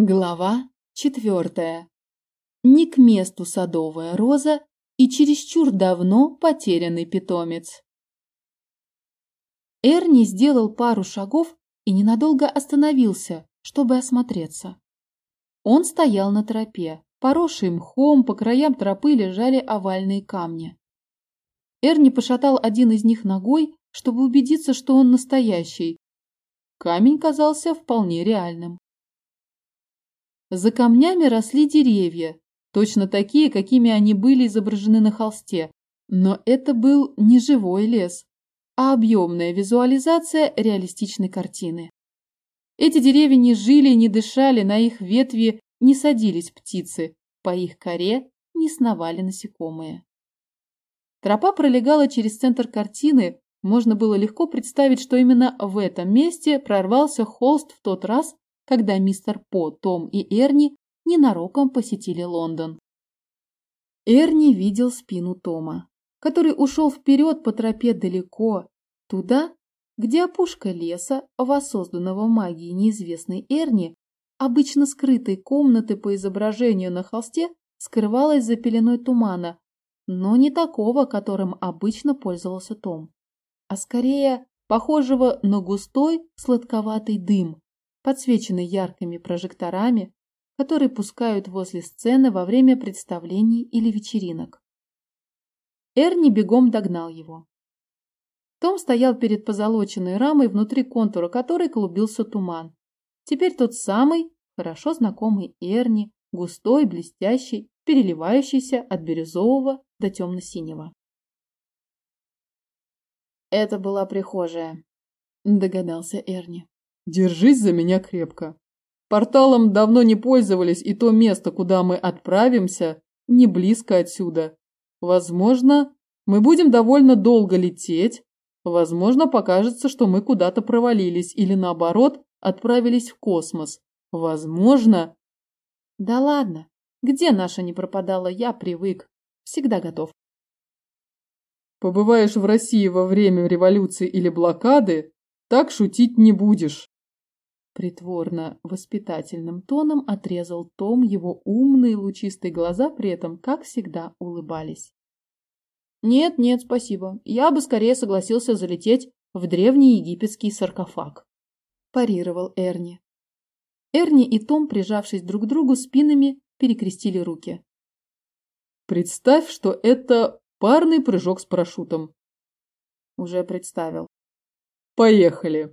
Глава четвертая. Не к месту садовая роза и чересчур давно потерянный питомец. Эрни сделал пару шагов и ненадолго остановился, чтобы осмотреться. Он стоял на тропе, поросший мхом, по краям тропы лежали овальные камни. Эрни пошатал один из них ногой, чтобы убедиться, что он настоящий. Камень казался вполне реальным. За камнями росли деревья, точно такие, какими они были изображены на холсте. Но это был не живой лес, а объемная визуализация реалистичной картины. Эти деревья не жили не дышали, на их ветви не садились птицы, по их коре не сновали насекомые. Тропа пролегала через центр картины, можно было легко представить, что именно в этом месте прорвался холст в тот раз, когда мистер По, Том и Эрни ненароком посетили Лондон. Эрни видел спину Тома, который ушел вперед по тропе далеко, туда, где опушка леса, воссозданного магией неизвестной Эрни, обычно скрытой комнаты по изображению на холсте, скрывалась за пеленой тумана, но не такого, которым обычно пользовался Том, а скорее похожего на густой сладковатый дым, подсвеченный яркими прожекторами, которые пускают возле сцены во время представлений или вечеринок. Эрни бегом догнал его. Том стоял перед позолоченной рамой, внутри контура которой клубился туман. Теперь тот самый, хорошо знакомый Эрни, густой, блестящий, переливающийся от бирюзового до темно-синего. Это была прихожая, догадался Эрни. Держись за меня крепко. Порталом давно не пользовались, и то место, куда мы отправимся, не близко отсюда. Возможно, мы будем довольно долго лететь. Возможно, покажется, что мы куда-то провалились или наоборот, отправились в космос. Возможно... Да ладно, где наша не пропадала, я привык. Всегда готов. Побываешь в России во время революции или блокады, так шутить не будешь. Притворно-воспитательным тоном отрезал Том, его умные лучистые глаза при этом, как всегда, улыбались. «Нет, нет, спасибо. Я бы скорее согласился залететь в древний египетский саркофаг», – парировал Эрни. Эрни и Том, прижавшись друг к другу спинами, перекрестили руки. «Представь, что это парный прыжок с парашютом». «Уже представил». «Поехали!»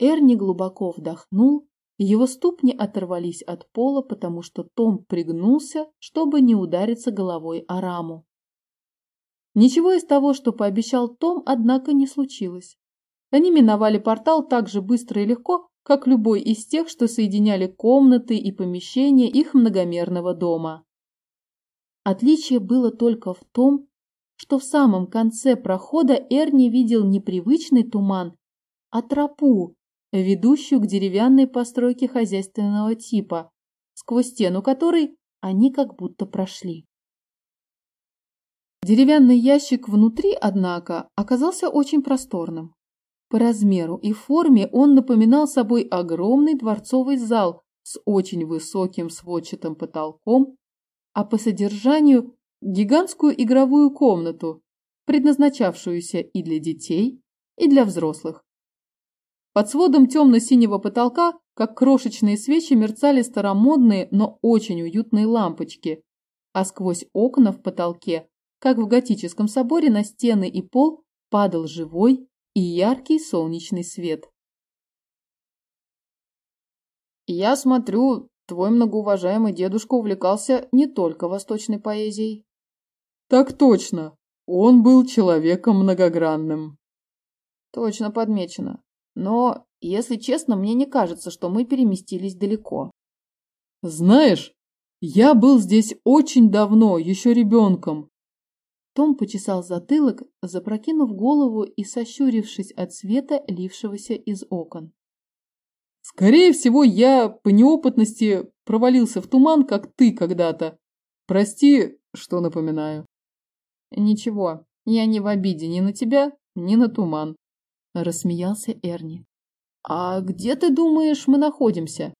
Эрни глубоко вдохнул, его ступни оторвались от пола, потому что Том пригнулся, чтобы не удариться головой о раму. Ничего из того, что пообещал Том, однако не случилось. Они миновали портал так же быстро и легко, как любой из тех, что соединяли комнаты и помещения их многомерного дома. Отличие было только в том, что в самом конце прохода Эрни видел не привычный туман, а тропу, ведущую к деревянной постройке хозяйственного типа, сквозь стену которой они как будто прошли. Деревянный ящик внутри, однако, оказался очень просторным. По размеру и форме он напоминал собой огромный дворцовый зал с очень высоким сводчатым потолком, а по содержанию гигантскую игровую комнату, предназначавшуюся и для детей, и для взрослых. Под сводом темно-синего потолка, как крошечные свечи, мерцали старомодные, но очень уютные лампочки, а сквозь окна в потолке, как в готическом соборе, на стены и пол падал живой и яркий солнечный свет. «Я смотрю, твой многоуважаемый дедушка увлекался не только восточной поэзией». «Так точно, он был человеком многогранным». «Точно подмечено. Но, если честно, мне не кажется, что мы переместились далеко. Знаешь, я был здесь очень давно, еще ребенком. Том почесал затылок, запрокинув голову и сощурившись от света, лившегося из окон. Скорее всего, я по неопытности провалился в туман, как ты когда-то. Прости, что напоминаю. Ничего, я не в обиде ни на тебя, ни на туман. – рассмеялся Эрни. «А где, ты думаешь, мы находимся?»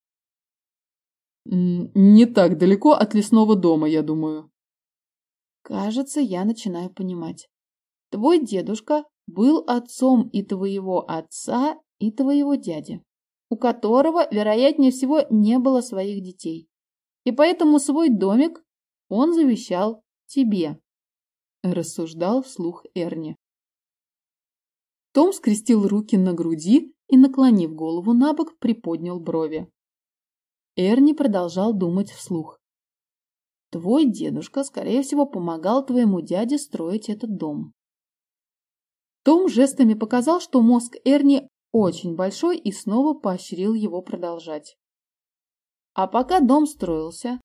Не так далеко от лесного дома, я думаю. Кажется, я начинаю понимать. Твой дедушка был отцом и твоего отца, и твоего дяди, у которого, вероятнее всего, не было своих детей. И поэтому свой домик он завещал тебе, рассуждал вслух Эрни. Том скрестил руки на груди и, наклонив голову на бок, приподнял брови. Эрни продолжал думать вслух. Твой дедушка, скорее всего, помогал твоему дяде строить этот дом. Том жестами показал, что мозг Эрни очень большой и снова поощрил его продолжать. А пока дом строился,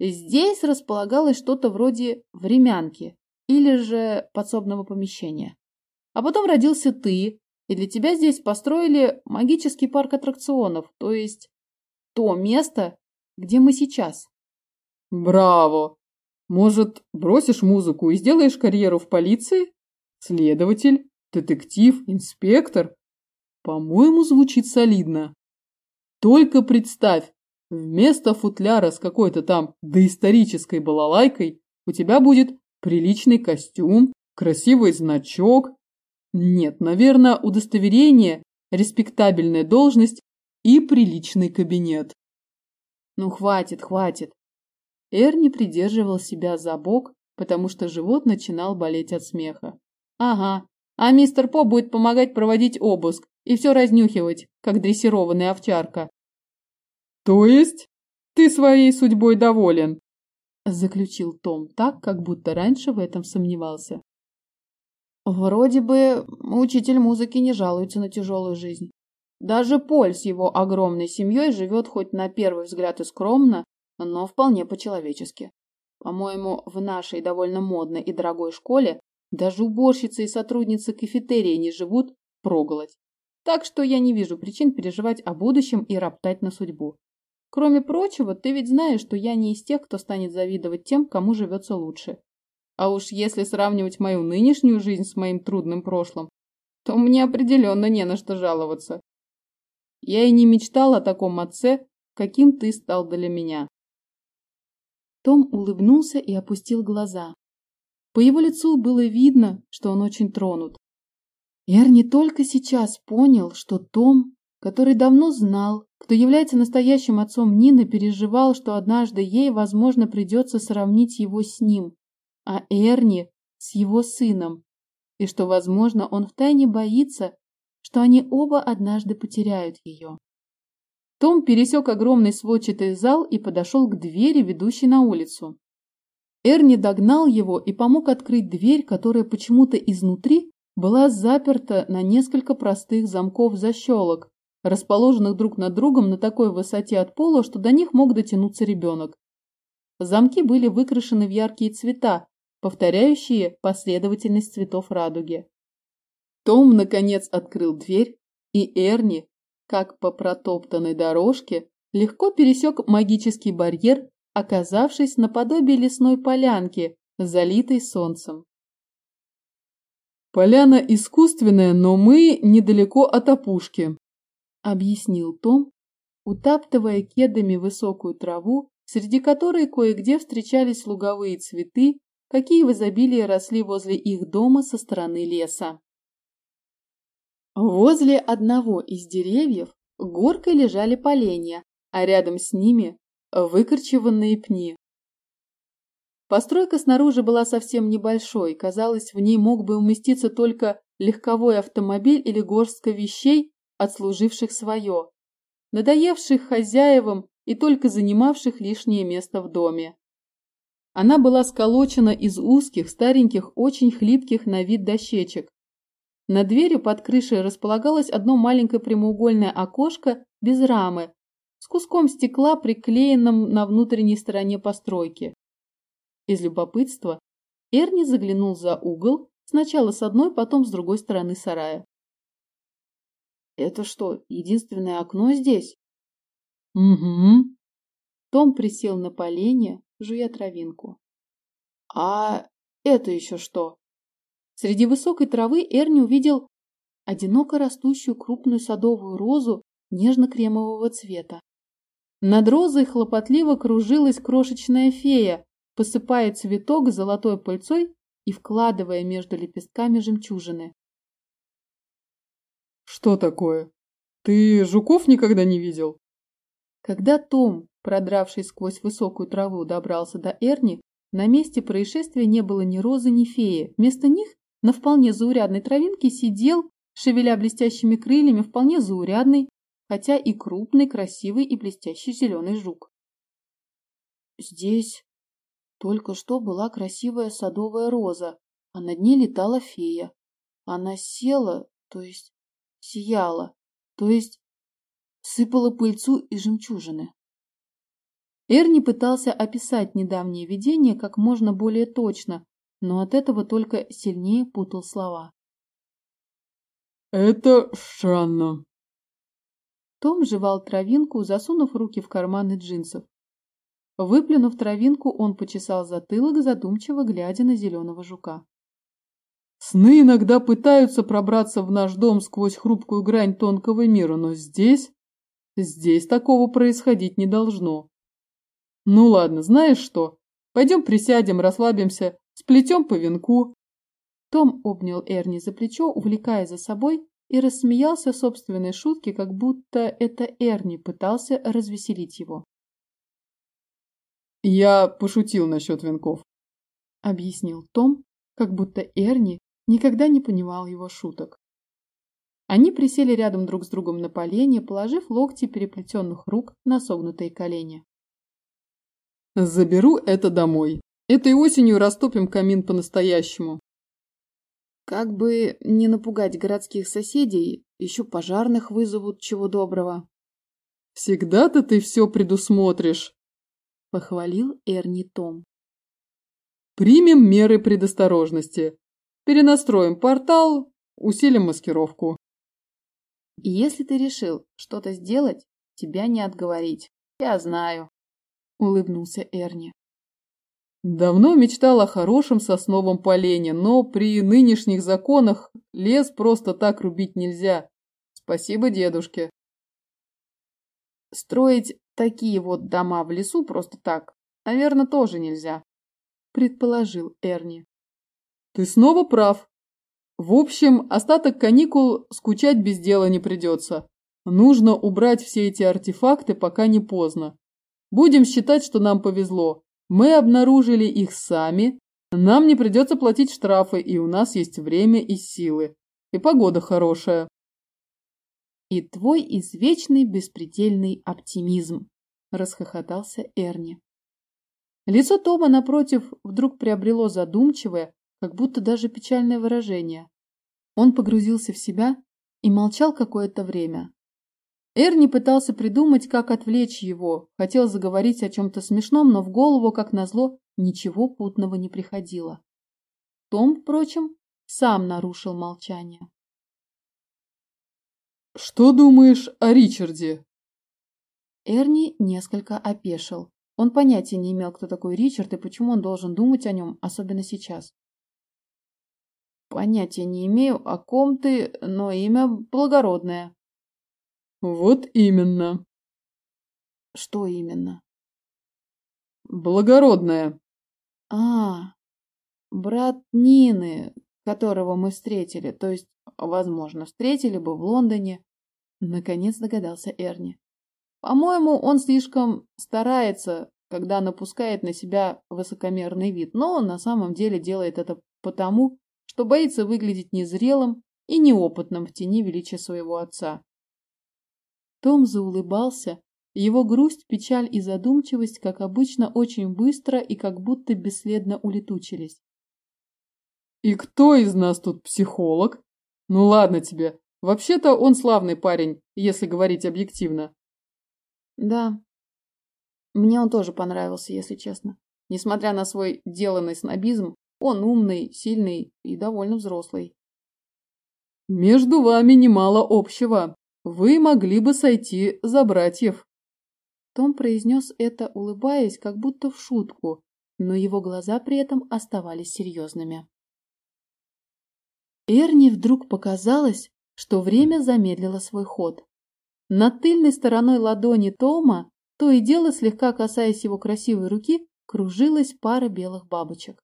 здесь располагалось что-то вроде времянки или же подсобного помещения. А потом родился ты, и для тебя здесь построили магический парк аттракционов, то есть то место, где мы сейчас. Браво! Может, бросишь музыку и сделаешь карьеру в полиции? Следователь, детектив, инспектор? По-моему, звучит солидно. Только представь, вместо футляра с какой-то там доисторической балалайкой у тебя будет приличный костюм, красивый значок. Нет, наверное, удостоверение, респектабельная должность и приличный кабинет. Ну, хватит, хватит. Эрни придерживал себя за бок, потому что живот начинал болеть от смеха. Ага, а мистер По будет помогать проводить обыск и все разнюхивать, как дрессированная овчарка. То есть ты своей судьбой доволен? Заключил Том так, как будто раньше в этом сомневался. Вроде бы учитель музыки не жалуется на тяжелую жизнь. Даже Поль с его огромной семьей живет хоть на первый взгляд и скромно, но вполне по-человечески. По-моему, в нашей довольно модной и дорогой школе даже уборщицы и сотрудницы кафетерии не живут проголодь. Так что я не вижу причин переживать о будущем и роптать на судьбу. Кроме прочего, ты ведь знаешь, что я не из тех, кто станет завидовать тем, кому живется лучше. А уж если сравнивать мою нынешнюю жизнь с моим трудным прошлым, то мне определенно не на что жаловаться. Я и не мечтал о таком отце, каким ты стал для меня. Том улыбнулся и опустил глаза. По его лицу было видно, что он очень тронут. Эрни только сейчас понял, что Том, который давно знал, кто является настоящим отцом Нины, переживал, что однажды ей, возможно, придется сравнить его с ним, а Эрни с его сыном, и что, возможно, он втайне боится, что они оба однажды потеряют ее. Том пересек огромный сводчатый зал и подошел к двери, ведущей на улицу. Эрни догнал его и помог открыть дверь, которая почему-то изнутри была заперта на несколько простых замков-защелок, расположенных друг над другом на такой высоте от пола, что до них мог дотянуться ребенок. Замки были выкрашены в яркие цвета, повторяющие последовательность цветов радуги. Том, наконец, открыл дверь, и Эрни, как по протоптанной дорожке, легко пересек магический барьер, оказавшись наподобие лесной полянки, залитой солнцем. «Поляна искусственная, но мы недалеко от опушки», — объяснил Том, утаптывая кедами высокую траву, среди которой кое-где встречались луговые цветы, какие в изобилии росли возле их дома со стороны леса. Возле одного из деревьев горкой лежали поленья, а рядом с ними выкорчеванные пни. Постройка снаружи была совсем небольшой, казалось, в ней мог бы уместиться только легковой автомобиль или горстка вещей, отслуживших свое, надоевших хозяевам и только занимавших лишнее место в доме. Она была сколочена из узких, стареньких, очень хлипких на вид дощечек, над дверью под крышей располагалось одно маленькое прямоугольное окошко без рамы, с куском стекла, приклеенным на внутренней стороне постройки. Из любопытства Эрни заглянул за угол, сначала с одной, потом с другой стороны сарая. «Это что, единственное окно здесь?» «Угу». Том присел на поленье, жуя травинку. «А это еще что?» Среди высокой травы Эрни увидел одиноко растущую крупную садовую розу нежно-кремового цвета. Над розой хлопотливо кружилась крошечная фея, посыпая цветок золотой пыльцой и вкладывая между лепестками жемчужины. «Что такое? Ты жуков никогда не видел?» Когда Том, продравшись сквозь высокую траву, добрался до Эрни, на месте происшествия не было ни розы, ни феи. Вместо них на вполне заурядной травинке сидел, шевеля блестящими крыльями, вполне заурядный, хотя и крупный, красивый и блестящий зеленый жук. Здесь только что была красивая садовая роза, а над ней летала фея. Она села, то есть сияла, то есть сыпала пыльцу и жемчужины. Эрни пытался описать недавнее видение как можно более точно, но от этого только сильнее путал слова. «Это странно», том жевал травинку, засунув руки в карманы джинсов. Выплюнув травинку, он почесал затылок, задумчиво глядя на зеленого жука. Сны иногда пытаются пробраться в наш дом сквозь хрупкую грань тонкого мира, но здесь... Здесь такого происходить не должно. Ну ладно, знаешь что? Пойдем присядем, расслабимся, сплетем по венку. Том обнял Эрни за плечо, увлекая за собой, и рассмеялся собственной шутке, как будто это Эрни пытался развеселить его. «Я пошутил насчет венков», — объяснил Том, как будто Эрни никогда не понимал его шуток. Они присели рядом друг с другом на поленье, положив локти переплетенных рук на согнутые колени. «Заберу это домой. Этой осенью растопим камин по-настоящему. Как бы не напугать городских соседей, еще пожарных вызовут чего доброго. Всегда-то ты все предусмотришь, похвалил Эрни Том. Примем меры предосторожности. Перенастроим портал, усилим маскировку. Если ты решил что-то сделать, тебя не отговорить. Я знаю, улыбнулся Эрни. Давно мечтал о хорошем сосновом полене, но при нынешних законах лес просто так рубить нельзя. Спасибо дедушке. Строить такие вот дома в лесу просто так, наверное, тоже нельзя, предположил Эрни. Ты снова прав. В общем, остаток каникул скучать без дела не придется. Нужно убрать все эти артефакты, пока не поздно. Будем считать, что нам повезло. Мы обнаружили их сами, нам не придется платить штрафы, и у нас есть время и силы. И погода хорошая. И твой извечный беспредельный оптимизм, расхохотался Эрни. Лицо Тома, напротив, вдруг приобрело задумчивое, как будто даже печальное выражение. Он погрузился в себя и молчал какое-то время, Эрни пытался придумать, как отвлечь его, хотел заговорить о чем-то смешном, но в голову, как назло, ничего путного не приходило. Том, впрочем, сам нарушил молчание. «Что думаешь о Ричарде?» Эрни несколько опешил. Он понятия не имел, кто такой Ричард и почему он должен думать о нем, особенно сейчас. «Понятия не имею, о ком ты, но имя благородное», вот именно. Что именно? Благородная. А, брат Нины, которого мы встретили, то есть, возможно, встретили бы в Лондоне. Наконец догадался Эрни. По-моему, он слишком старается, когда напускает на себя высокомерный вид, но на самом деле делает это потому, что боится выглядеть незрелым и неопытным в тени величия своего отца. Том заулыбался, его грусть, печаль и задумчивость, как обычно, очень быстро и как будто бесследно улетучились. «И кто из нас тут психолог? Ну ладно тебе. Вообще-то он славный парень, если говорить объективно». «Да. Мне он тоже понравился, если честно. Несмотря на свой деланный снобизм, он умный, сильный и довольно взрослый». «Между вами немало общего», вы могли бы сойти за братьев. Том произнес это, улыбаясь, как будто в шутку, но его глаза при этом оставались серьезными. Эрни вдруг показалось, что время замедлило свой ход. Над тыльной стороной ладони Тома то и дело, слегка касаясь его красивой руки, кружилась пара белых бабочек.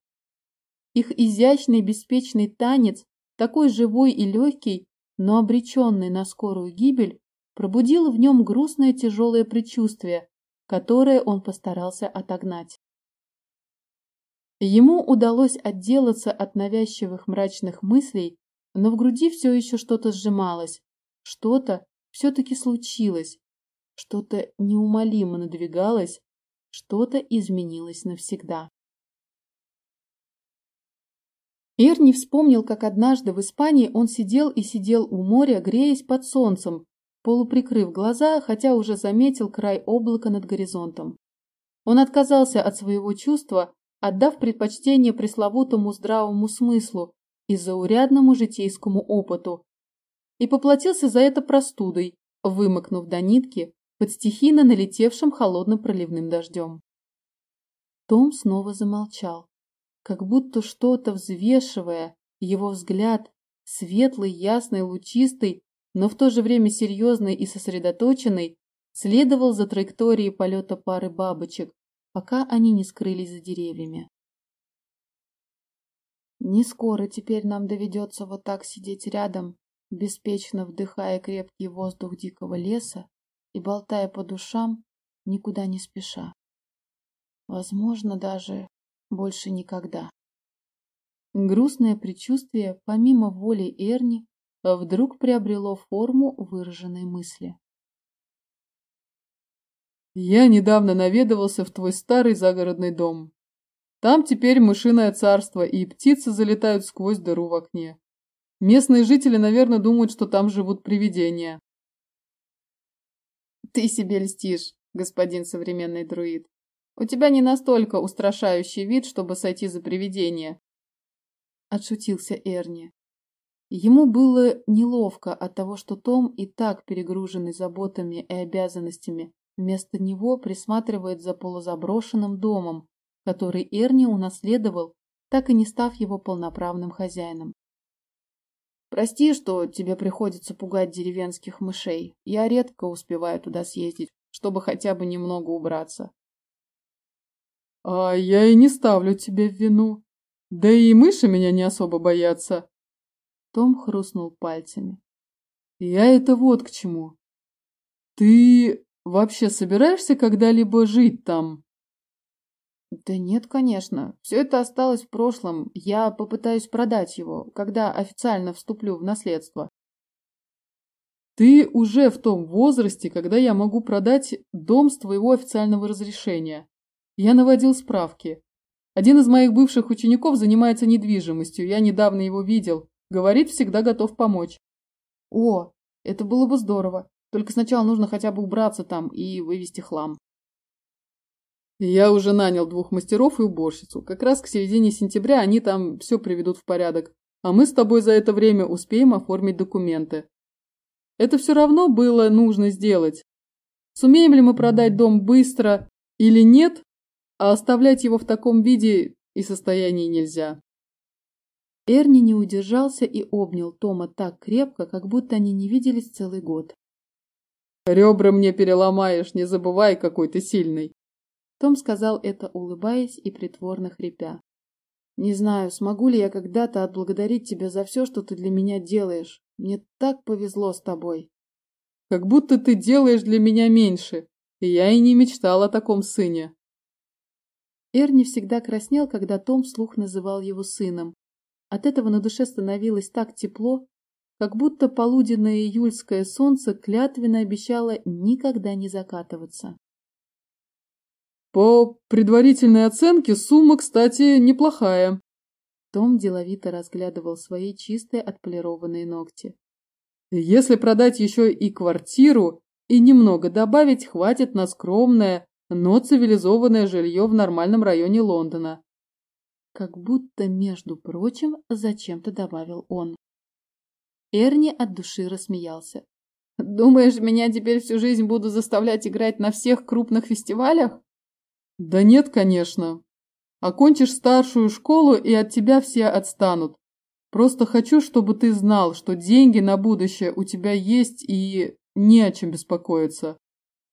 Их изящный беспечный танец, такой живой и легкий, но обреченный на скорую гибель, пробудил в нем грустное тяжелое предчувствие, которое он постарался отогнать. Ему удалось отделаться от навязчивых мрачных мыслей, но в груди все еще что-то сжималось, что-то все-таки случилось, что-то неумолимо надвигалось, что-то изменилось навсегда. Эрни вспомнил, как однажды в Испании он сидел и сидел у моря, греясь под солнцем, полуприкрыв глаза, хотя уже заметил край облака над горизонтом. Он отказался от своего чувства, отдав предпочтение пресловутому здравому смыслу и заурядному житейскому опыту, и поплатился за это простудой, вымокнув до нитки под стихийно налетевшим холодным проливным дождем. Том снова замолчал как будто что-то взвешивая, его взгляд, светлый, ясный, лучистый, но в то же время серьезный и сосредоточенный, следовал за траекторией полета пары бабочек, пока они не скрылись за деревьями. Не скоро теперь нам доведется вот так сидеть рядом, беспечно вдыхая крепкий воздух дикого леса и болтая по душам, никуда не спеша. Возможно, даже больше никогда. Грустное предчувствие, помимо воли Эрни, вдруг приобрело форму выраженной мысли. «Я недавно наведывался в твой старый загородный дом. Там теперь мышиное царство, и птицы залетают сквозь дыру в окне. Местные жители, наверное, думают, что там живут привидения». «Ты себе льстишь, господин современный друид. У тебя не настолько устрашающий вид, чтобы сойти за привидение. Отшутился Эрни. Ему было неловко от того, что Том, и так перегруженный заботами и обязанностями, вместо него присматривает за полузаброшенным домом, который Эрни унаследовал, так и не став его полноправным хозяином. Прости, что тебе приходится пугать деревенских мышей. Я редко успеваю туда съездить, чтобы хотя бы немного убраться. А я и не ставлю тебе в вину. Да и мыши меня не особо боятся. Том хрустнул пальцами. Я это вот к чему. Ты вообще собираешься когда-либо жить там? Да нет, конечно. Все это осталось в прошлом. Я попытаюсь продать его, когда официально вступлю в наследство. Ты уже в том возрасте, когда я могу продать дом с твоего официального разрешения. Я наводил справки. Один из моих бывших учеников занимается недвижимостью, я недавно его видел. Говорит, всегда готов помочь. О, это было бы здорово. Только сначала нужно хотя бы убраться там и вывести хлам. Я уже нанял двух мастеров и уборщицу. Как раз к середине сентября они там все приведут в порядок. А мы с тобой за это время успеем оформить документы. Это все равно было нужно сделать. Сумеем ли мы продать дом быстро или нет, а оставлять его в таком виде и состоянии нельзя. Эрни не удержался и обнял Тома так крепко, как будто они не виделись целый год. «Ребра мне переломаешь, не забывай, какой ты сильный!» Том сказал это, улыбаясь и притворно хрипя. «Не знаю, смогу ли я когда-то отблагодарить тебя за все, что ты для меня делаешь. Мне так повезло с тобой». «Как будто ты делаешь для меня меньше, и я и не мечтал о таком сыне», Эрни всегда краснел, когда Том вслух называл его сыном. От этого на душе становилось так тепло, как будто полуденное июльское солнце клятвенно обещало никогда не закатываться. По предварительной оценке сумма, кстати, неплохая. Том деловито разглядывал свои чистые отполированные ногти. Если продать еще и квартиру и немного добавить, хватит на скромное но цивилизованное жилье в нормальном районе Лондона. Как будто, между прочим, зачем-то добавил он. Эрни от души рассмеялся. «Думаешь, меня теперь всю жизнь буду заставлять играть на всех крупных фестивалях?» «Да нет, конечно. Окончишь старшую школу, и от тебя все отстанут. Просто хочу, чтобы ты знал, что деньги на будущее у тебя есть и не о чем беспокоиться.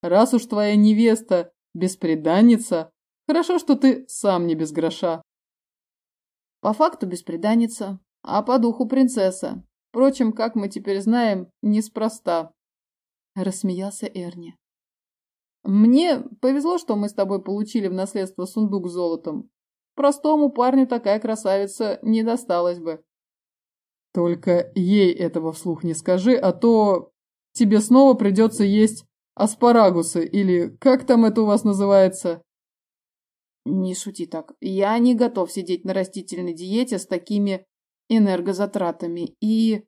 Раз уж твоя невеста беспреданница, хорошо, что ты сам не без гроша. По факту беспреданница, а по духу принцесса. Впрочем, как мы теперь знаем, неспроста. Рассмеялся Эрни. Мне повезло, что мы с тобой получили в наследство сундук с золотом. Простому парню такая красавица не досталась бы. Только ей этого вслух не скажи, а то тебе снова придется есть аспарагусы или как там это у вас называется? Не шути так. Я не готов сидеть на растительной диете с такими энергозатратами и...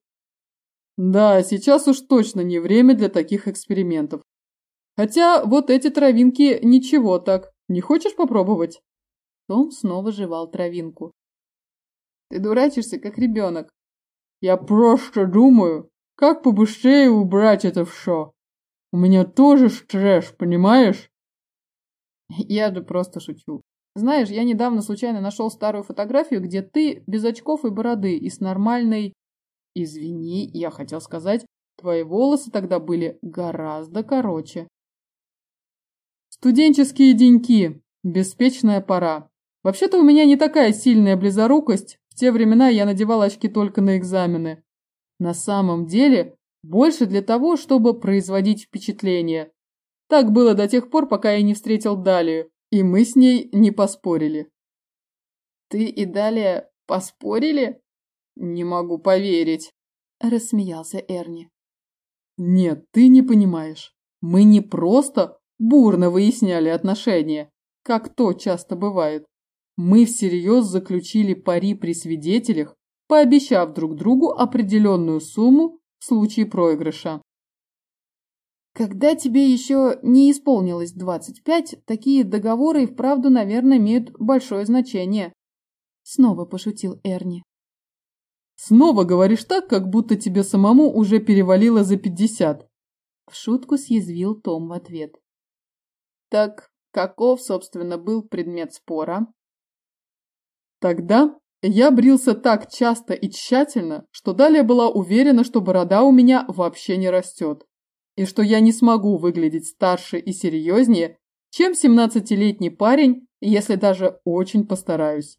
Да, сейчас уж точно не время для таких экспериментов. Хотя вот эти травинки ничего так. Не хочешь попробовать? Том снова жевал травинку. Ты дурачишься, как ребенок. Я просто думаю, как побыстрее убрать это все. У меня тоже стресс, понимаешь? Я же просто шучу. Знаешь, я недавно случайно нашел старую фотографию, где ты без очков и бороды и с нормальной... Извини, я хотел сказать, твои волосы тогда были гораздо короче. Студенческие деньки. Беспечная пора. Вообще-то у меня не такая сильная близорукость. В те времена я надевал очки только на экзамены. На самом деле, больше для того, чтобы производить впечатление. Так было до тех пор, пока я не встретил Далию, и мы с ней не поспорили. Ты и Далия поспорили? Не могу поверить, рассмеялся Эрни. Нет, ты не понимаешь. Мы не просто бурно выясняли отношения, как то часто бывает. Мы всерьез заключили пари при свидетелях, пообещав друг другу определенную сумму в случае проигрыша. Когда тебе еще не исполнилось 25, такие договоры и вправду, наверное, имеют большое значение. Снова пошутил Эрни. Снова говоришь так, как будто тебе самому уже перевалило за 50. В шутку съязвил Том в ответ. Так каков, собственно, был предмет спора? Тогда я брился так часто и тщательно, что далее была уверена, что борода у меня вообще не растет и что я не смогу выглядеть старше и серьезнее, чем 17-летний парень, если даже очень постараюсь.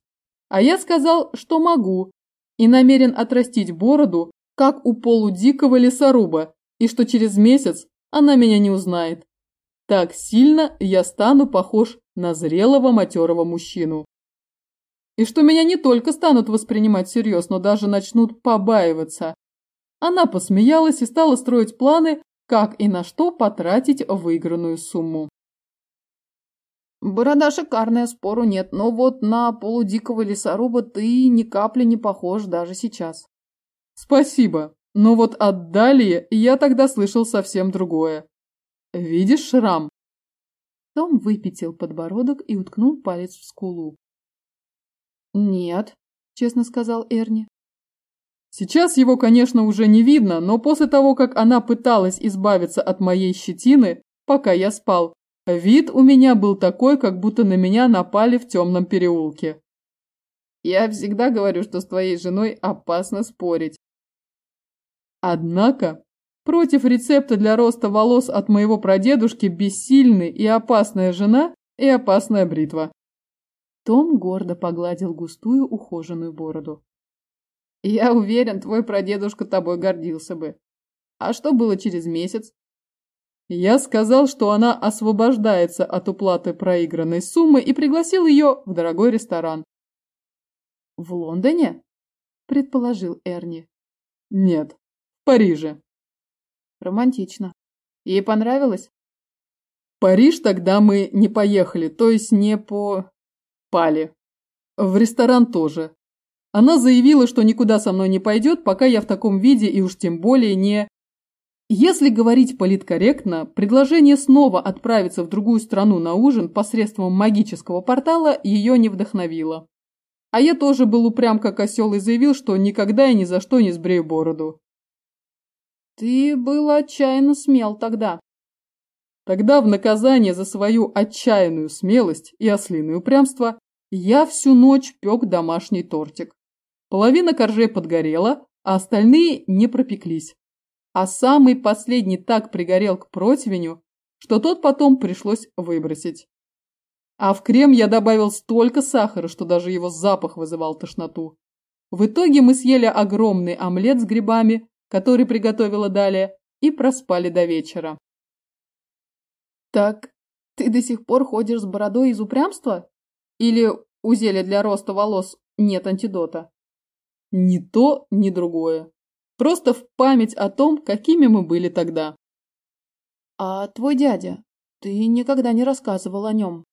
А я сказал, что могу, и намерен отрастить бороду, как у полудикого лесоруба, и что через месяц она меня не узнает. Так сильно я стану похож на зрелого матерого мужчину. И что меня не только станут воспринимать всерьез, но даже начнут побаиваться. Она посмеялась и стала строить планы как и на что потратить выигранную сумму. Борода шикарная, спору нет, но вот на полудикого лесоруба ты ни капли не похож даже сейчас. Спасибо, но вот от Далии я тогда слышал совсем другое. Видишь шрам? Том выпятил подбородок и уткнул палец в скулу. «Нет», — честно сказал Эрни. Сейчас его, конечно, уже не видно, но после того, как она пыталась избавиться от моей щетины, пока я спал, вид у меня был такой, как будто на меня напали в темном переулке. Я всегда говорю, что с твоей женой опасно спорить. Однако, против рецепта для роста волос от моего прадедушки бессильны и опасная жена, и опасная бритва. Том гордо погладил густую ухоженную бороду. Я уверен, твой прадедушка тобой гордился бы. А что было через месяц? Я сказал, что она освобождается от уплаты проигранной суммы и пригласил ее в дорогой ресторан. В Лондоне? Предположил Эрни. Нет, в Париже. Романтично. Ей понравилось? Париж тогда мы не поехали, то есть не по... Пали. В ресторан тоже. Она заявила, что никуда со мной не пойдет, пока я в таком виде и уж тем более не... Если говорить политкорректно, предложение снова отправиться в другую страну на ужин посредством магического портала ее не вдохновило. А я тоже был упрям как осел и заявил, что никогда и ни за что не сбрею бороду. Ты был отчаянно смел тогда. Тогда в наказание за свою отчаянную смелость и ослиное упрямство я всю ночь пек домашний тортик. Половина коржей подгорела, а остальные не пропеклись. А самый последний так пригорел к противню, что тот потом пришлось выбросить. А в крем я добавил столько сахара, что даже его запах вызывал тошноту. В итоге мы съели огромный омлет с грибами, который приготовила далее, и проспали до вечера. Так ты до сих пор ходишь с бородой из упрямства? Или у зелья для роста волос нет антидота? Ни то, ни другое. Просто в память о том, какими мы были тогда. А твой дядя? Ты никогда не рассказывал о нем.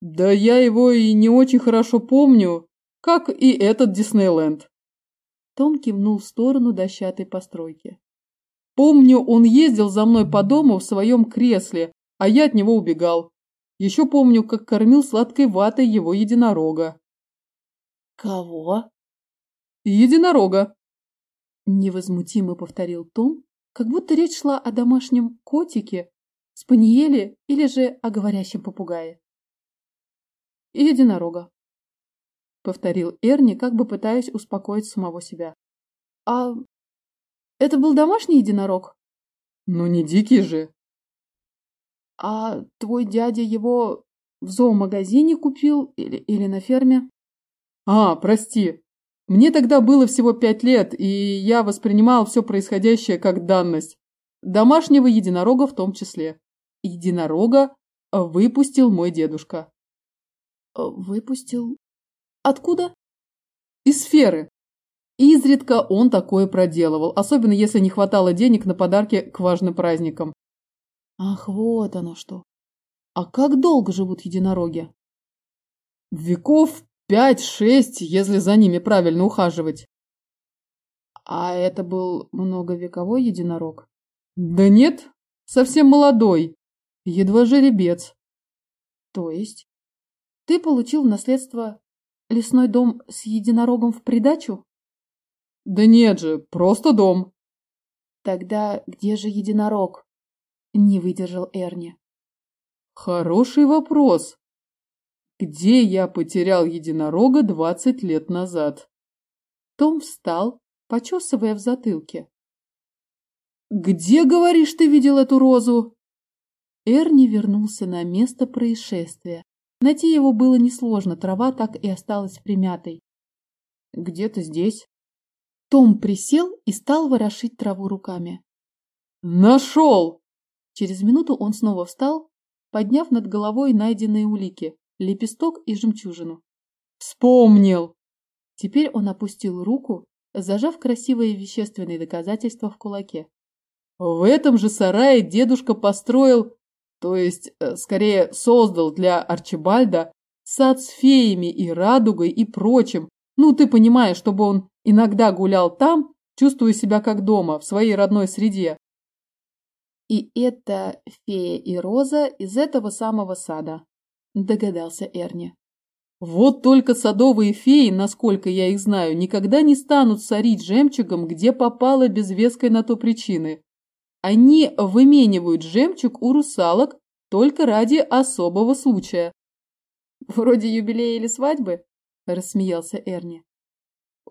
Да я его и не очень хорошо помню, как и этот Диснейленд. Том кивнул в сторону дощатой постройки. Помню, он ездил за мной по дому в своем кресле, а я от него убегал. Еще помню, как кормил сладкой ватой его единорога. Кого? Единорога. Невозмутимо повторил Том, как будто речь шла о домашнем котике, спаниеле или же о говорящем попугае. Единорога. Повторил Эрни, как бы пытаясь успокоить самого себя. А это был домашний единорог? Ну не дикий же. А твой дядя его в зоомагазине купил или, или на ферме? А, прости. Мне тогда было всего пять лет, и я воспринимал все происходящее как данность. Домашнего единорога в том числе. Единорога выпустил мой дедушка. Выпустил? Откуда? Из сферы. Изредка он такое проделывал, особенно если не хватало денег на подарки к важным праздникам. Ах, вот оно что. А как долго живут единороги? Веков пять-шесть, если за ними правильно ухаживать. А это был многовековой единорог? Да нет, совсем молодой, едва жеребец. То есть ты получил в наследство лесной дом с единорогом в придачу? Да нет же, просто дом. Тогда где же единорог? Не выдержал Эрни. Хороший вопрос. Где я потерял единорога двадцать лет назад? Том встал, почесывая в затылке. «Где, говоришь, ты видел эту розу?» Эрни вернулся на место происшествия. Найти его было несложно, трава так и осталась примятой. «Где-то здесь». Том присел и стал ворошить траву руками. «Нашел!» Через минуту он снова встал, подняв над головой найденные улики – лепесток и жемчужину. «Вспомнил!» Теперь он опустил руку, зажав красивые вещественные доказательства в кулаке. В этом же сарае дедушка построил, то есть, э, скорее, создал для Арчибальда сад с феями и радугой и прочим. Ну, ты понимаешь, чтобы он иногда гулял там, чувствуя себя как дома, в своей родной среде. И это фея и роза из этого самого сада, догадался Эрни. Вот только садовые феи, насколько я их знаю, никогда не станут сорить жемчугом, где попало без веской на то причины. Они выменивают жемчуг у русалок только ради особого случая. Вроде юбилея или свадьбы? Рассмеялся Эрни.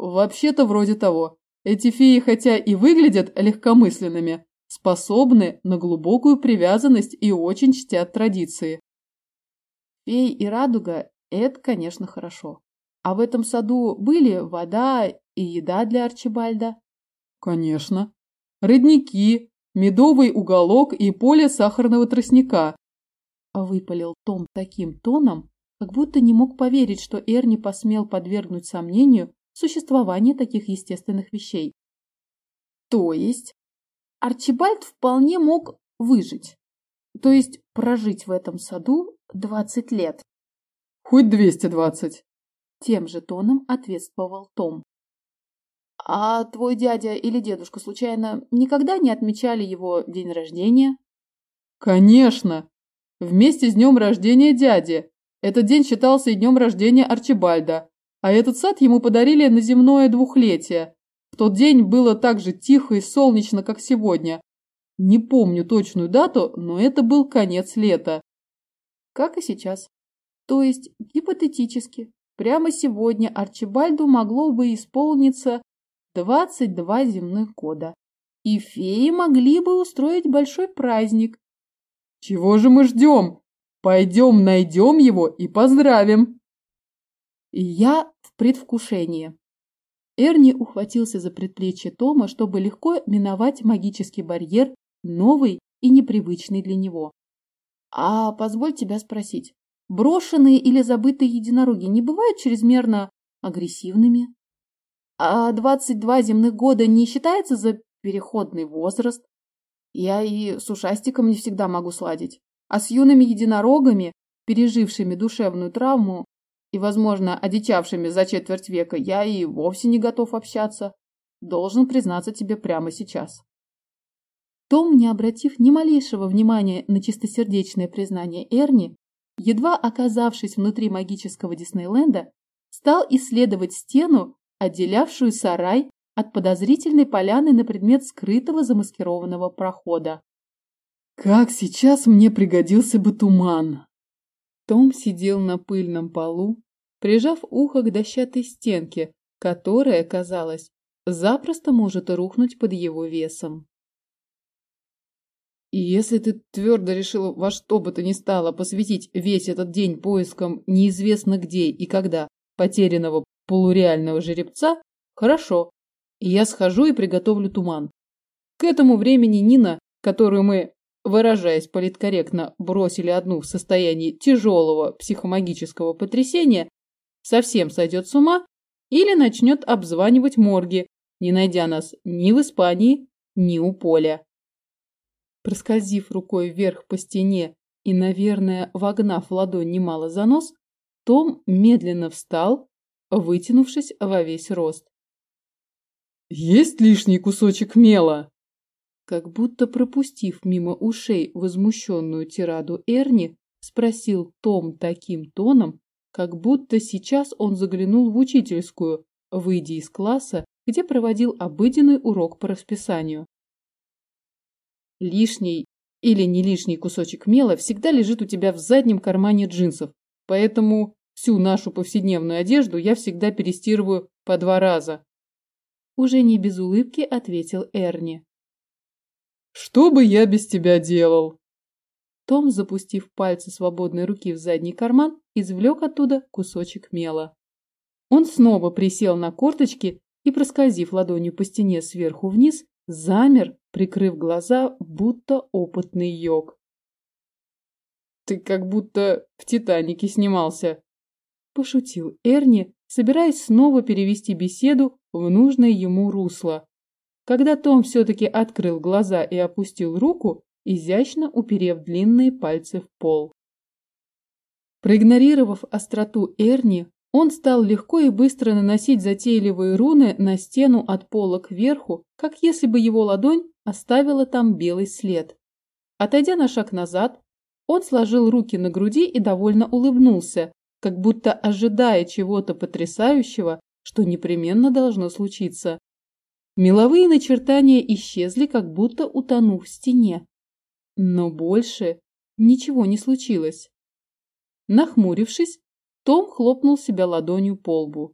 Вообще-то вроде того. Эти феи, хотя и выглядят легкомысленными, способны на глубокую привязанность и очень чтят традиции. Фей и радуга – это, конечно, хорошо. А в этом саду были вода и еда для Арчибальда? Конечно. Родники, медовый уголок и поле сахарного тростника. Выпалил Том таким тоном, как будто не мог поверить, что Эрни посмел подвергнуть сомнению существование таких естественных вещей. То есть Арчибальд вполне мог выжить, то есть прожить в этом саду двадцать лет. Хоть двести двадцать. Тем же тоном ответствовал Том. А твой дядя или дедушка случайно никогда не отмечали его день рождения? Конечно. Вместе с днем рождения дяди. Этот день считался и днем рождения Арчибальда, а этот сад ему подарили на земное двухлетие, в тот день было так же тихо и солнечно, как сегодня. Не помню точную дату, но это был конец лета. Как и сейчас. То есть, гипотетически, прямо сегодня Арчибальду могло бы исполниться 22 земных года. И феи могли бы устроить большой праздник. Чего же мы ждем? Пойдем найдем его и поздравим. Я в предвкушении. Эрни ухватился за предплечье Тома, чтобы легко миновать магический барьер, новый и непривычный для него. А позволь тебя спросить, брошенные или забытые единороги не бывают чрезмерно агрессивными? А 22 земных года не считается за переходный возраст? Я и с ушастиком не всегда могу сладить. А с юными единорогами, пережившими душевную травму и, возможно, одичавшими за четверть века, я и вовсе не готов общаться. Должен признаться тебе прямо сейчас. Том, не обратив ни малейшего внимания на чистосердечное признание Эрни, едва оказавшись внутри магического Диснейленда, стал исследовать стену, отделявшую сарай от подозрительной поляны на предмет скрытого замаскированного прохода. «Как сейчас мне пригодился бы туман!» Том сидел на пыльном полу, прижав ухо к дощатой стенке, которая, казалось, запросто может рухнуть под его весом. И если ты твердо решила во что бы то ни стало посвятить весь этот день поискам неизвестно где и когда потерянного полуреального жеребца, хорошо, я схожу и приготовлю туман. К этому времени Нина, которую мы, выражаясь политкорректно, бросили одну в состоянии тяжелого психомагического потрясения, совсем сойдет с ума или начнет обзванивать морги, не найдя нас ни в Испании, ни у поля. Проскользив рукой вверх по стене и, наверное, вогнав ладонь немало за нос, Том медленно встал, вытянувшись во весь рост. «Есть лишний кусочек мела?» Как будто пропустив мимо ушей возмущенную тираду Эрни, спросил Том таким тоном, как будто сейчас он заглянул в учительскую, выйдя из класса, где проводил обыденный урок по расписанию. Лишний или не лишний кусочек мела всегда лежит у тебя в заднем кармане джинсов, поэтому всю нашу повседневную одежду я всегда перестирываю по два раза. Уже не без улыбки ответил Эрни. Что бы я без тебя делал? Том, запустив пальцы свободной руки в задний карман, извлек оттуда кусочек мела. Он снова присел на корточки и, проскользив ладонью по стене сверху вниз, замер, прикрыв глаза, будто опытный йог. «Ты как будто в «Титанике» снимался», – пошутил Эрни, собираясь снова перевести беседу в нужное ему русло. Когда Том все-таки открыл глаза и опустил руку, изящно уперев длинные пальцы в пол. Проигнорировав остроту Эрни, он стал легко и быстро наносить затейливые руны на стену от пола кверху, как если бы его ладонь оставила там белый след. Отойдя на шаг назад, он сложил руки на груди и довольно улыбнулся, как будто ожидая чего-то потрясающего, что непременно должно случиться. Меловые начертания исчезли, как будто утонув в стене. Но больше ничего не случилось. Нахмурившись, том хлопнул себя ладонью по лбу.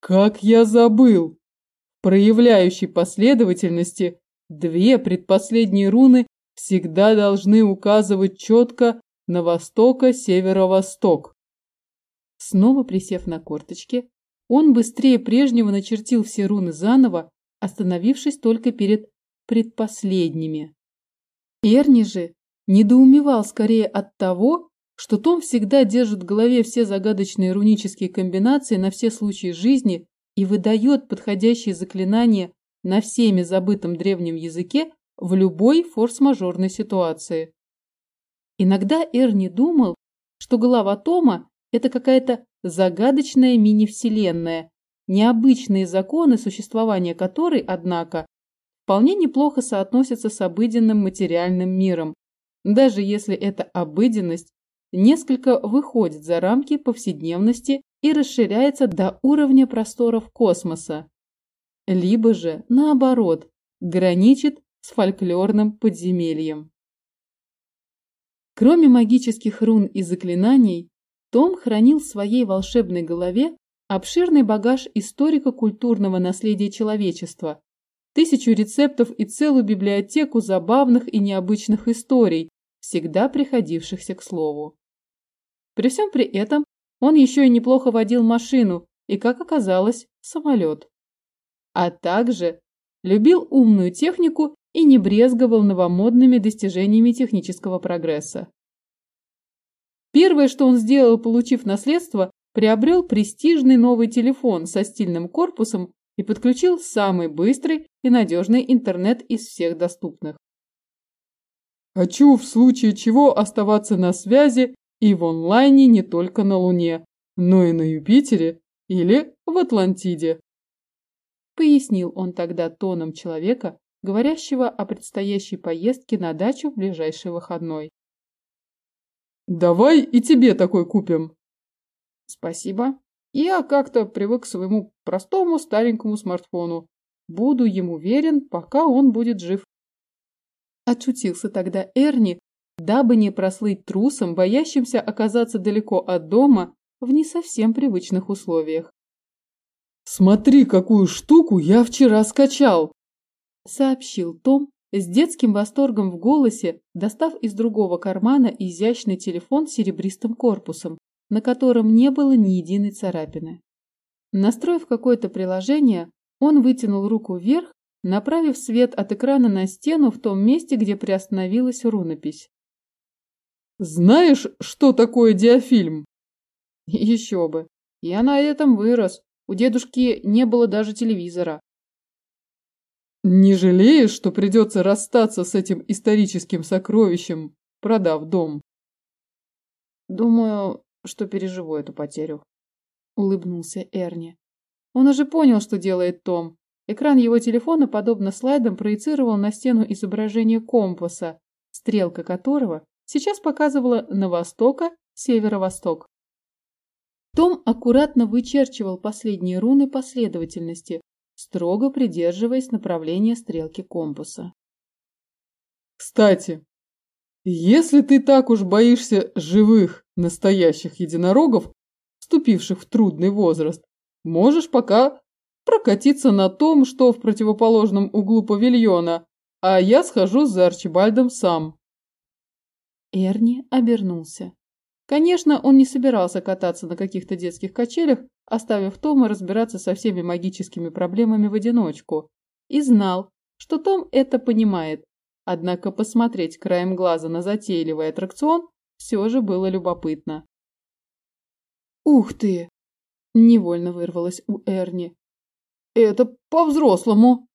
«Как я забыл!» Проявляющей последовательности две предпоследние руны всегда должны указывать четко на востока-северо-восток. Снова присев на корточки, он быстрее прежнего начертил все руны заново, остановившись только перед предпоследними. Эрни же недоумевал скорее от того, что Том всегда держит в голове все загадочные рунические комбинации на все случаи жизни и выдает подходящие заклинания на всеми забытом древнем языке в любой форс-мажорной ситуации. Иногда Эрни думал, что голова Тома – это какая-то загадочная мини-вселенная, необычные законы существования которой, однако, вполне неплохо соотносятся с обыденным материальным миром, даже если эта обыденность несколько выходит за рамки повседневности и расширяется до уровня просторов космоса. Либо же, наоборот, граничит с фольклорным подземельем. Кроме магических рун и заклинаний, том хранил в своей волшебной голове обширный багаж историко-культурного наследия человечества, тысячу рецептов и целую библиотеку забавных и необычных историй, всегда приходившихся к слову. При всем при этом он еще и неплохо водил машину и, как оказалось, самолет. А также любил умную технику и не брезговал новомодными достижениями технического прогресса. Первое, что он сделал, получив наследство, приобрел престижный новый телефон со стильным корпусом и подключил самый быстрый и надежный интернет из всех доступных. Хочу в случае чего оставаться на связи и в онлайне не только на Луне, но и на Юпитере или в Атлантиде. Пояснил он тогда тоном человека, говорящего о предстоящей поездке на дачу в ближайший выходной. «Давай и тебе такой купим». «Спасибо. Я как-то привык к своему простому старенькому смартфону. Буду ему верен, пока он будет жив». Отшутился тогда Эрни, дабы не прослыть трусом, боящимся оказаться далеко от дома в не совсем привычных условиях. «Смотри, какую штуку я вчера скачал!» сообщил Том с детским восторгом в голосе, достав из другого кармана изящный телефон с серебристым корпусом, на котором не было ни единой царапины. Настроив какое-то приложение, он вытянул руку вверх, направив свет от экрана на стену в том месте, где приостановилась рунопись. «Знаешь, что такое диафильм?» «Еще бы! Я на этом вырос. У дедушки не было даже телевизора. Не жалеешь, что придется расстаться с этим историческим сокровищем, продав дом? Думаю, что переживу эту потерю. Улыбнулся Эрни. Он уже понял, что делает Том. Экран его телефона, подобно слайдам, проецировал на стену изображение компаса, стрелка которого сейчас показывала на востока северо-восток. Том аккуратно вычерчивал последние руны последовательности, строго придерживаясь направления стрелки компаса. Кстати, если ты так уж боишься живых, настоящих единорогов, вступивших в трудный возраст, можешь пока прокатиться на том, что в противоположном углу павильона, а я схожу за Арчибальдом сам. Эрни обернулся. Конечно, он не собирался кататься на каких-то детских качелях, оставив Тома разбираться со всеми магическими проблемами в одиночку, и знал, что Том это понимает, однако посмотреть краем глаза на затейливый аттракцион все же было любопытно. «Ух ты!» – невольно вырвалось у Эрни. «Это по-взрослому!»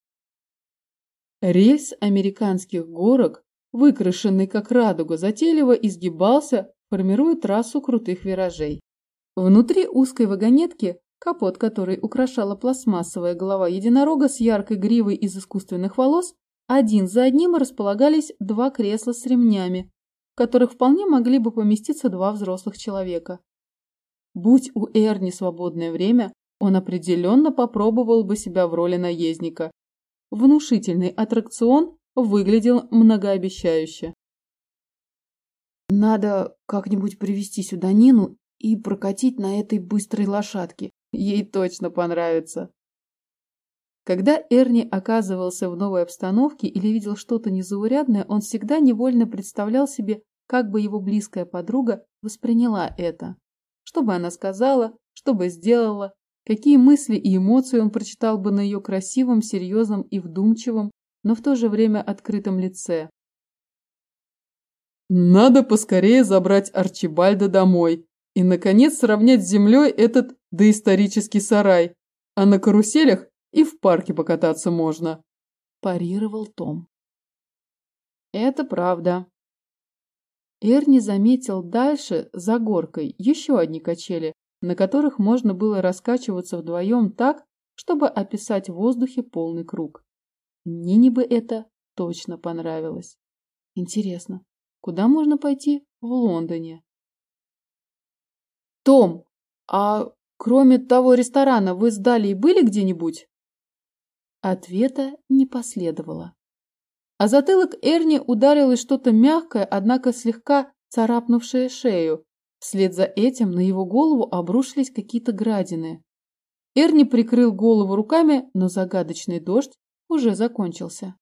Рельс американских горок, выкрашенный как радуга, затейливо изгибался формируя трассу крутых виражей. Внутри узкой вагонетки, капот которой украшала пластмассовая голова единорога с яркой гривой из искусственных волос, один за одним располагались два кресла с ремнями, в которых вполне могли бы поместиться два взрослых человека. Будь у Эрни свободное время, он определенно попробовал бы себя в роли наездника. Внушительный аттракцион выглядел многообещающе. Надо как-нибудь привести сюда Нину и прокатить на этой быстрой лошадке. Ей точно понравится. Когда Эрни оказывался в новой обстановке или видел что-то незаурядное, он всегда невольно представлял себе, как бы его близкая подруга восприняла это. Что бы она сказала, что бы сделала, какие мысли и эмоции он прочитал бы на ее красивом, серьезном и вдумчивом, но в то же время открытом лице. Надо поскорее забрать Арчибальда домой и, наконец, сравнять с землей этот доисторический сарай, а на каруселях и в парке покататься можно. Парировал Том. Это правда. Эрни заметил дальше, за горкой, еще одни качели, на которых можно было раскачиваться вдвоем так, чтобы описать в воздухе полный круг. Нине бы это точно понравилось. Интересно, Куда можно пойти в Лондоне? Том, а кроме того ресторана вы с Далей были где-нибудь? Ответа не последовало. А затылок Эрни ударилось что-то мягкое, однако слегка царапнувшее шею. Вслед за этим на его голову обрушились какие-то градины. Эрни прикрыл голову руками, но загадочный дождь уже закончился.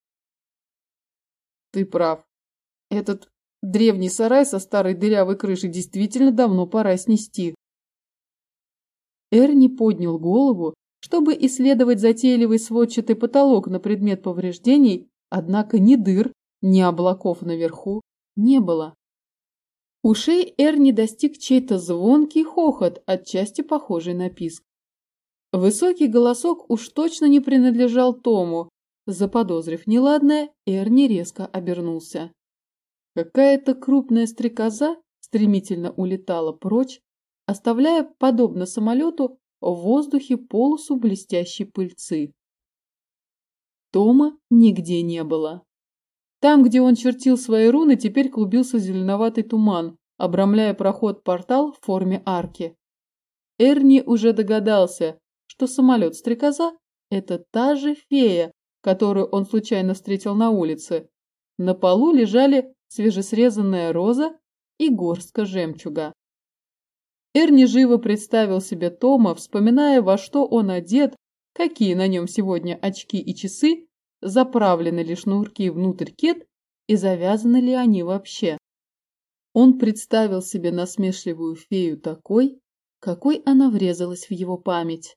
Ты прав. Этот Древний сарай со старой дырявой крышей действительно давно пора снести. Эрни поднял голову, чтобы исследовать затейливый сводчатый потолок на предмет повреждений, однако ни дыр, ни облаков наверху не было. Ушей Эрни достиг чей-то звонкий хохот, отчасти похожий на писк. Высокий голосок уж точно не принадлежал Тому. Заподозрив неладное, Эрни резко обернулся. Какая-то крупная стрекоза стремительно улетала прочь, оставляя, подобно самолету, в воздухе полосу блестящей пыльцы. Тома нигде не было. Там, где он чертил свои руны, теперь клубился зеленоватый туман, обрамляя проход-портал в форме арки. Эрни уже догадался, что самолет-стрекоза – это та же фея, которую он случайно встретил на улице. На полу лежали свежесрезанная роза и горстка жемчуга. Эрни живо представил себе Тома, вспоминая, во что он одет, какие на нем сегодня очки и часы, заправлены ли шнурки внутрь кет и завязаны ли они вообще. Он представил себе насмешливую фею такой, какой она врезалась в его память,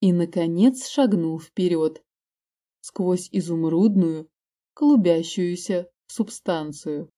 и, наконец, шагнул вперед, сквозь изумрудную, клубящуюся субстанцию.